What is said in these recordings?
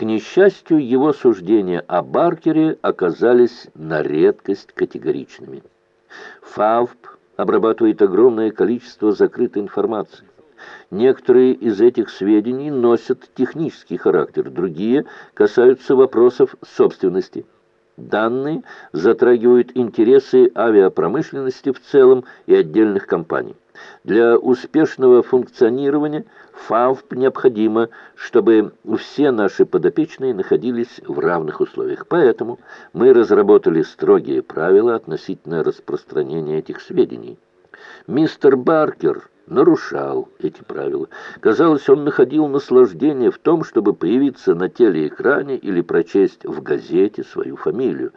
К несчастью, его суждения о Баркере оказались на редкость категоричными. ФАВП обрабатывает огромное количество закрытой информации. Некоторые из этих сведений носят технический характер, другие касаются вопросов собственности. Данные затрагивают интересы авиапромышленности в целом и отдельных компаний. Для успешного функционирования ФАВП необходимо, чтобы все наши подопечные находились в равных условиях. Поэтому мы разработали строгие правила относительно распространения этих сведений. Мистер Баркер нарушал эти правила. Казалось, он находил наслаждение в том, чтобы появиться на телеэкране или прочесть в газете свою фамилию.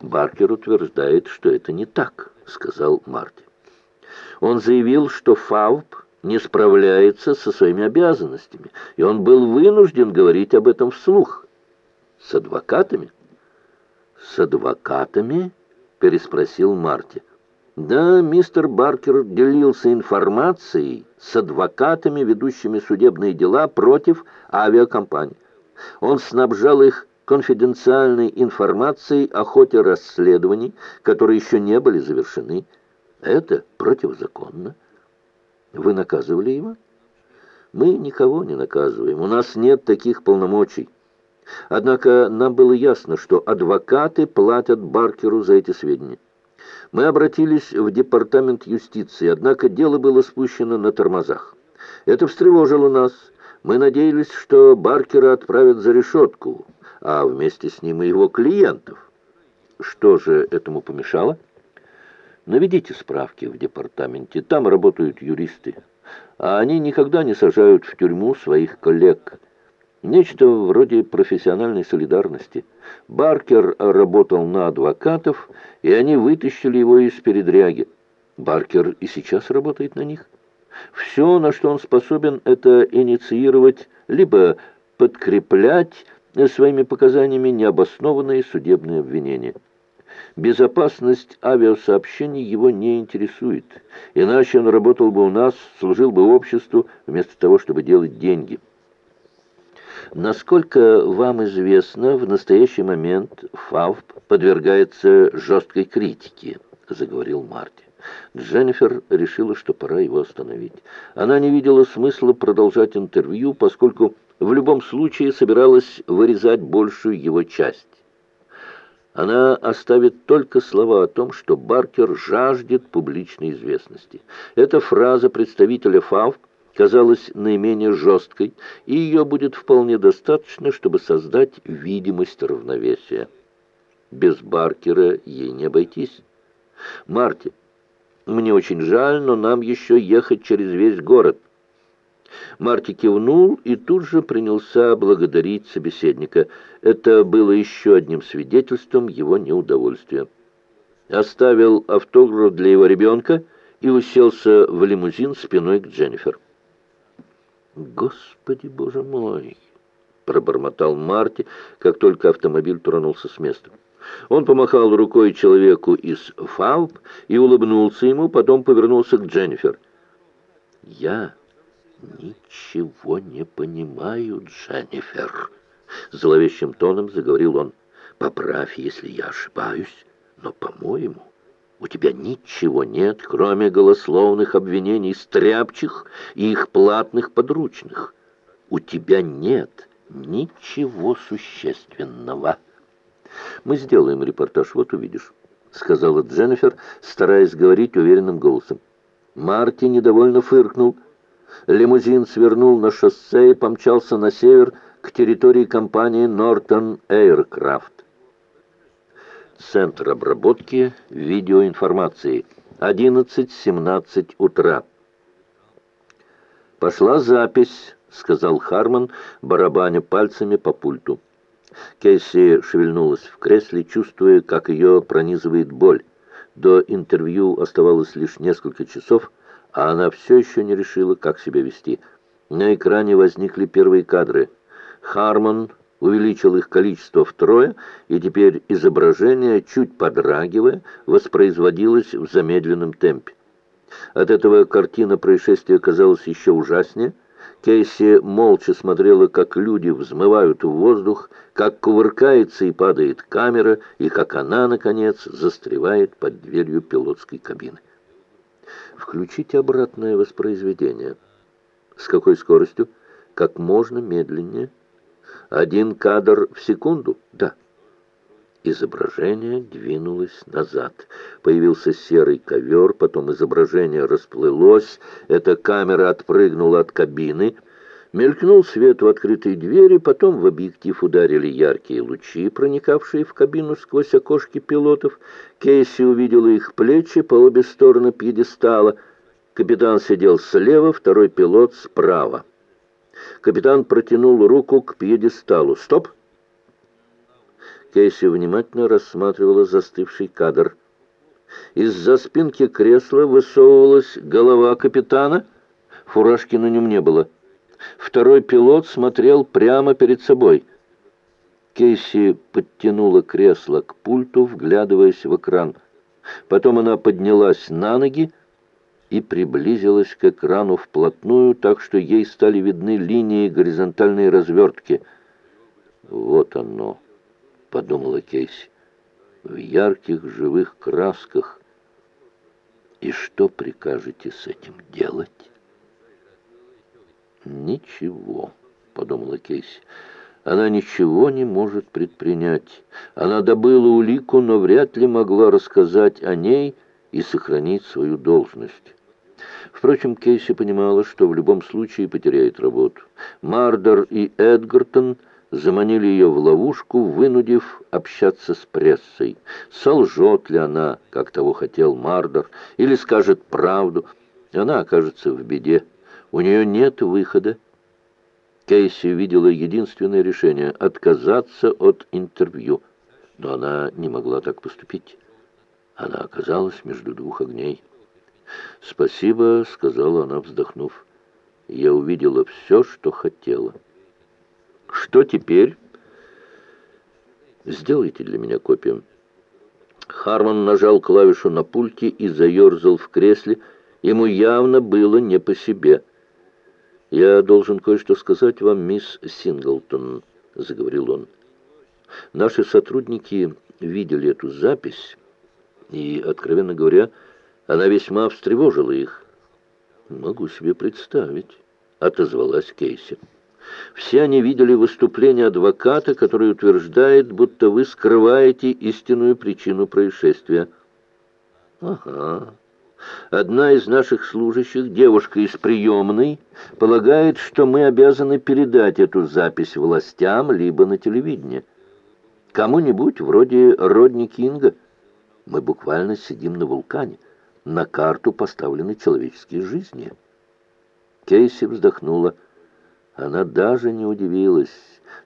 «Баркер утверждает, что это не так», — сказал Марти. Он заявил, что ФАВП не справляется со своими обязанностями, и он был вынужден говорить об этом вслух. «С адвокатами?» «С адвокатами?» — переспросил Марти. Да, мистер Баркер делился информацией с адвокатами, ведущими судебные дела против авиакомпаний. Он снабжал их конфиденциальной информацией о ходе расследований, которые еще не были завершены. Это противозаконно. Вы наказывали его? Мы никого не наказываем. У нас нет таких полномочий. Однако нам было ясно, что адвокаты платят Баркеру за эти сведения. Мы обратились в департамент юстиции, однако дело было спущено на тормозах. Это встревожило нас. Мы надеялись, что Баркера отправят за решетку, а вместе с ним и его клиентов. Что же этому помешало? Наведите справки в департаменте, там работают юристы, а они никогда не сажают в тюрьму своих коллег. Нечто вроде профессиональной солидарности. Баркер работал на адвокатов, и они вытащили его из передряги. Баркер и сейчас работает на них. Все, на что он способен, это инициировать, либо подкреплять своими показаниями необоснованные судебные обвинения. Безопасность авиасообщений его не интересует, иначе он работал бы у нас, служил бы обществу, вместо того, чтобы делать деньги. Насколько вам известно, в настоящий момент ФАВП подвергается жесткой критике, заговорил Марти. Дженнифер решила, что пора его остановить. Она не видела смысла продолжать интервью, поскольку в любом случае собиралась вырезать большую его часть. Она оставит только слова о том, что Баркер жаждет публичной известности. Эта фраза представителя ФАВП казалась наименее жесткой, и ее будет вполне достаточно, чтобы создать видимость равновесия. Без Баркера ей не обойтись. «Марти, мне очень жаль, но нам еще ехать через весь город». Марти кивнул и тут же принялся благодарить собеседника. Это было еще одним свидетельством его неудовольствия. Оставил автограф для его ребенка и уселся в лимузин спиной к Дженнифер. «Господи, боже мой!» — пробормотал Марти, как только автомобиль тронулся с места. Он помахал рукой человеку из ФАУП и улыбнулся ему, потом повернулся к Дженнифер. «Я ничего не понимаю, Дженнифер», — зловещим тоном заговорил он. «Поправь, если я ошибаюсь, но, по-моему...» У тебя ничего нет, кроме голословных обвинений стряпчих и их платных подручных. У тебя нет ничего существенного. Мы сделаем репортаж, вот увидишь, сказала Дженнифер, стараясь говорить уверенным голосом. Марти недовольно фыркнул. Лимузин свернул на шоссе и помчался на север к территории компании Norton Aircraft. Центр обработки видеоинформации. 11.17 утра. «Пошла запись», — сказал Харман, барабаня пальцами по пульту. Кейси шевельнулась в кресле, чувствуя, как ее пронизывает боль. До интервью оставалось лишь несколько часов, а она все еще не решила, как себя вести. На экране возникли первые кадры. Харман увеличил их количество втрое, и теперь изображение, чуть подрагивая, воспроизводилось в замедленном темпе. От этого картина происшествия казалась еще ужаснее. Кейси молча смотрела, как люди взмывают в воздух, как кувыркается и падает камера, и как она, наконец, застревает под дверью пилотской кабины. Включите обратное воспроизведение. С какой скоростью? Как можно медленнее. Один кадр в секунду? Да. Изображение двинулось назад. Появился серый ковер, потом изображение расплылось, эта камера отпрыгнула от кабины, мелькнул свет в открытой двери, потом в объектив ударили яркие лучи, проникавшие в кабину сквозь окошки пилотов. Кейси увидела их плечи по обе стороны пьедестала. Капитан сидел слева, второй пилот справа. Капитан протянул руку к пьедесталу. «Стоп!» Кейси внимательно рассматривала застывший кадр. Из-за спинки кресла высовывалась голова капитана. Фуражки на нем не было. Второй пилот смотрел прямо перед собой. Кейси подтянула кресло к пульту, вглядываясь в экран. Потом она поднялась на ноги и приблизилась к экрану вплотную, так что ей стали видны линии горизонтальной развертки. Вот оно подумала Кейси, в ярких живых красках. И что прикажете с этим делать? Ничего, подумала Кейси. Она ничего не может предпринять. Она добыла улику, но вряд ли могла рассказать о ней и сохранить свою должность. Впрочем, Кейси понимала, что в любом случае потеряет работу. Мардер и Эдгартон – заманили ее в ловушку, вынудив общаться с прессой. Солжет ли она, как того хотел Мардер, или скажет правду, она окажется в беде. У нее нет выхода. Кейси видела единственное решение — отказаться от интервью. Но она не могла так поступить. Она оказалась между двух огней. «Спасибо», — сказала она, вздохнув. «Я увидела все, что хотела». Что теперь? Сделайте для меня копию. Харман нажал клавишу на пульте и заерзал в кресле. Ему явно было не по себе. «Я должен кое-что сказать вам, мисс Синглтон», — заговорил он. «Наши сотрудники видели эту запись, и, откровенно говоря, она весьма встревожила их». «Могу себе представить», — отозвалась Кейси. Все они видели выступление адвоката, который утверждает, будто вы скрываете истинную причину происшествия. Ага. Одна из наших служащих, девушка из приемной, полагает, что мы обязаны передать эту запись властям либо на телевидение. Кому-нибудь вроде Родни Кинга. Мы буквально сидим на вулкане. На карту поставлены человеческие жизни. Кейси вздохнула. Она даже не удивилась.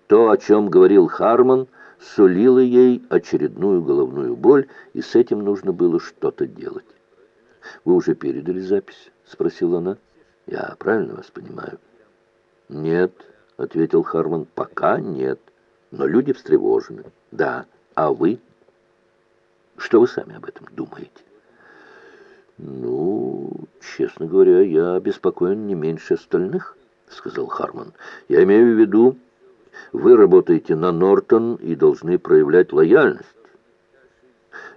То, о чем говорил Харман, сулило ей очередную головную боль, и с этим нужно было что-то делать. «Вы уже передали запись?» — спросила она. «Я правильно вас понимаю?» «Нет», — ответил Харман, — «пока нет. Но люди встревожены. Да. А вы? Что вы сами об этом думаете?» «Ну, честно говоря, я обеспокоен не меньше остальных». — сказал Харман. «Я имею в виду, вы работаете на Нортон и должны проявлять лояльность.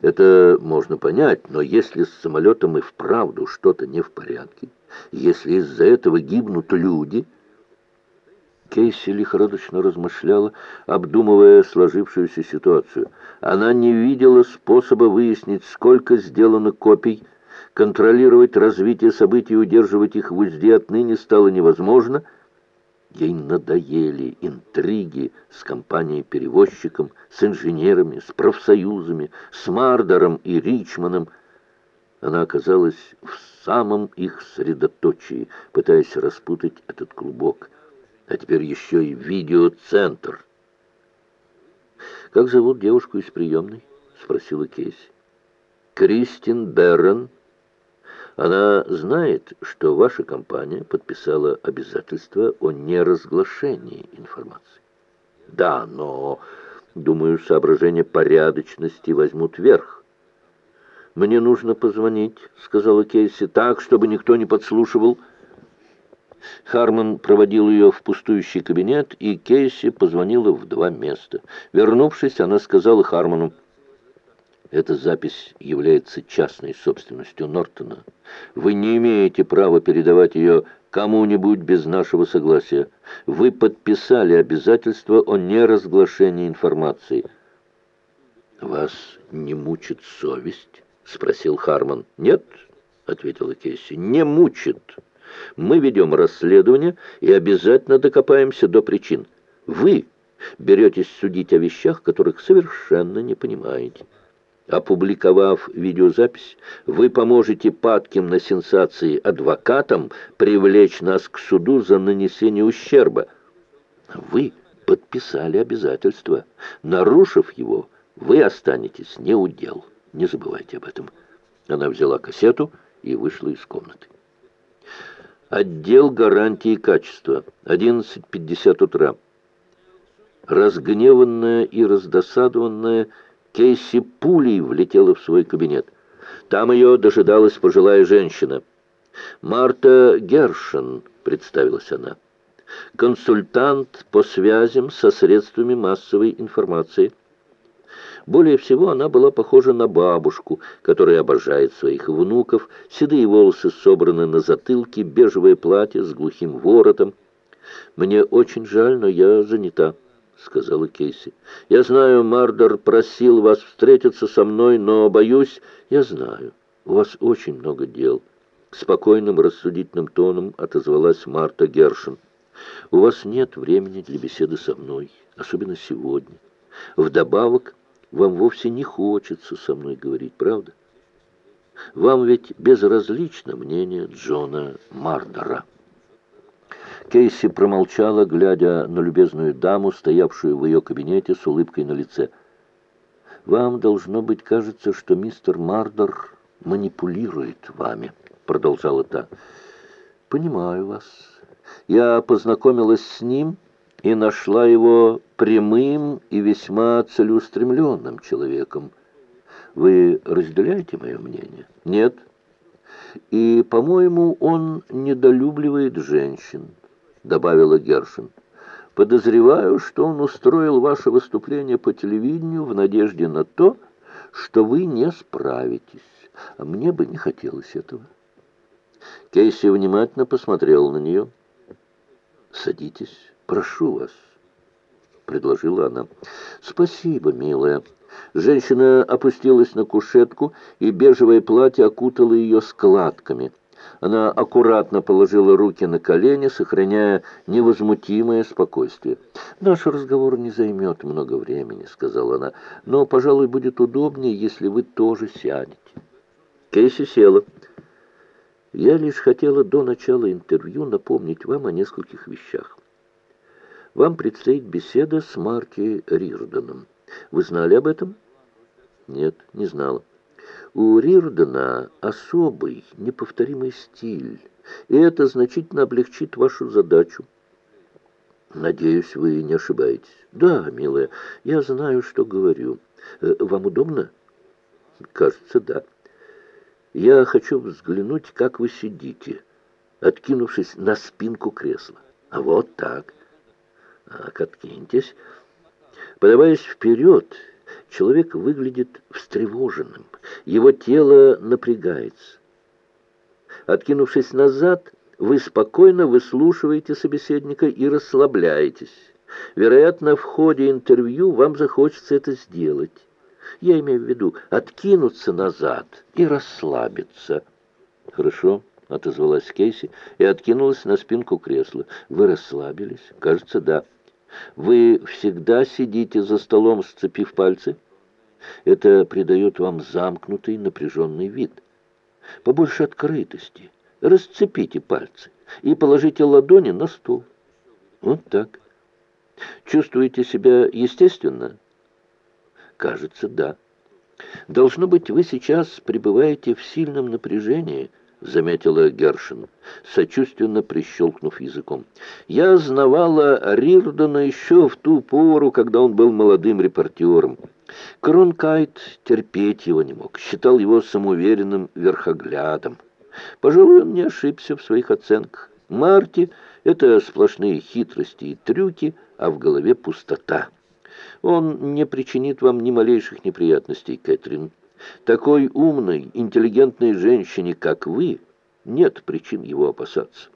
Это можно понять, но если с самолетом и вправду что-то не в порядке, если из-за этого гибнут люди...» Кейси лихорадочно размышляла, обдумывая сложившуюся ситуацию. Она не видела способа выяснить, сколько сделано копий, Контролировать развитие событий и удерживать их в узде отныне стало невозможно. Ей надоели интриги с компанией-перевозчиком, с инженерами, с профсоюзами, с Мардером и Ричманом. Она оказалась в самом их средоточии, пытаясь распутать этот клубок. А теперь еще и видеоцентр. «Как зовут девушку из приемной?» — спросила Кейси. «Кристин Беррен», она знает, что ваша компания подписала обязательство о неразглашении информации. Да, но, думаю, соображения порядочности возьмут верх. «Мне нужно позвонить», — сказала Кейси, — «так, чтобы никто не подслушивал». Харман проводил ее в пустующий кабинет, и Кейси позвонила в два места. Вернувшись, она сказала Харману, «Эта запись является частной собственностью Нортона. Вы не имеете права передавать ее кому-нибудь без нашего согласия. Вы подписали обязательство о неразглашении информации». «Вас не мучит совесть?» — спросил Харман. «Нет», — ответила Кейси, — «не мучит». Мы ведем расследование и обязательно докопаемся до причин. Вы беретесь судить о вещах, которых совершенно не понимаете. Опубликовав видеозапись, вы поможете падким на сенсации адвокатам привлечь нас к суду за нанесение ущерба. Вы подписали обязательство. Нарушив его, вы останетесь не у дел. Не забывайте об этом. Она взяла кассету и вышла из комнаты. Отдел гарантии качества. 11.50 утра. Разгневанная и раздосадованная Кейси пулей влетела в свой кабинет. Там ее дожидалась пожилая женщина. «Марта Гершин», — представилась она, — «консультант по связям со средствами массовой информации». Более всего она была похожа на бабушку, которая обожает своих внуков, седые волосы собраны на затылке, бежевое платье с глухим воротом. «Мне очень жаль, но я занята», — сказала Кейси. «Я знаю, Мардер просил вас встретиться со мной, но, боюсь, я знаю, у вас очень много дел». Спокойным, рассудительным тоном отозвалась Марта Гершин. «У вас нет времени для беседы со мной, особенно сегодня. Вдобавок, вам вовсе не хочется со мной говорить, правда? Вам ведь безразлично мнение Джона Мардера». Кейси промолчала, глядя на любезную даму, стоявшую в ее кабинете с улыбкой на лице. «Вам, должно быть, кажется, что мистер Мардер манипулирует вами», — продолжала та. «Понимаю вас. Я познакомилась с ним и нашла его прямым и весьма целеустремленным человеком. Вы разделяете мое мнение? Нет. И, по-моему, он недолюбливает женщин» добавила Гершин. «Подозреваю, что он устроил ваше выступление по телевидению в надежде на то, что вы не справитесь. А мне бы не хотелось этого». Кейси внимательно посмотрел на нее. «Садитесь, прошу вас», — предложила она. «Спасибо, милая». Женщина опустилась на кушетку, и бежевое платье окутало ее складками — она аккуратно положила руки на колени, сохраняя невозмутимое спокойствие. «Наш разговор не займет много времени», — сказала она, «но, пожалуй, будет удобнее, если вы тоже сядете». Кейси села. «Я лишь хотела до начала интервью напомнить вам о нескольких вещах. Вам предстоит беседа с Марки Рирденом. Вы знали об этом?» «Нет, не знала». У Рирдена особый, неповторимый стиль, и это значительно облегчит вашу задачу. Надеюсь, вы не ошибаетесь. Да, милая, я знаю, что говорю. Э, вам удобно? Кажется, да. Я хочу взглянуть, как вы сидите, откинувшись на спинку кресла. А вот так. Так, откиньтесь. Подаваясь вперед, человек выглядит встревоженным, его тело напрягается. Откинувшись назад, вы спокойно выслушиваете собеседника и расслабляетесь. Вероятно, в ходе интервью вам захочется это сделать. Я имею в виду откинуться назад и расслабиться. Хорошо, отозвалась Кейси и откинулась на спинку кресла. Вы расслабились? Кажется, да. Вы всегда сидите за столом, сцепив пальцы? Это придает вам замкнутый, напряженный вид. Побольше открытости. Расцепите пальцы и положите ладони на стол. Вот так. Чувствуете себя естественно? Кажется, да. Должно быть, вы сейчас пребываете в сильном напряжении, — заметила Гершин, сочувственно прищелкнув языком. «Я знавала Рирдона еще в ту пору, когда он был молодым репортером. Кронкайт терпеть его не мог, считал его самоуверенным верхоглядом. Пожалуй, он не ошибся в своих оценках. Марти — это сплошные хитрости и трюки, а в голове пустота. Он не причинит вам ни малейших неприятностей, Кэтрин. Такой умной, интеллигентной женщине, как вы, нет причин его опасаться.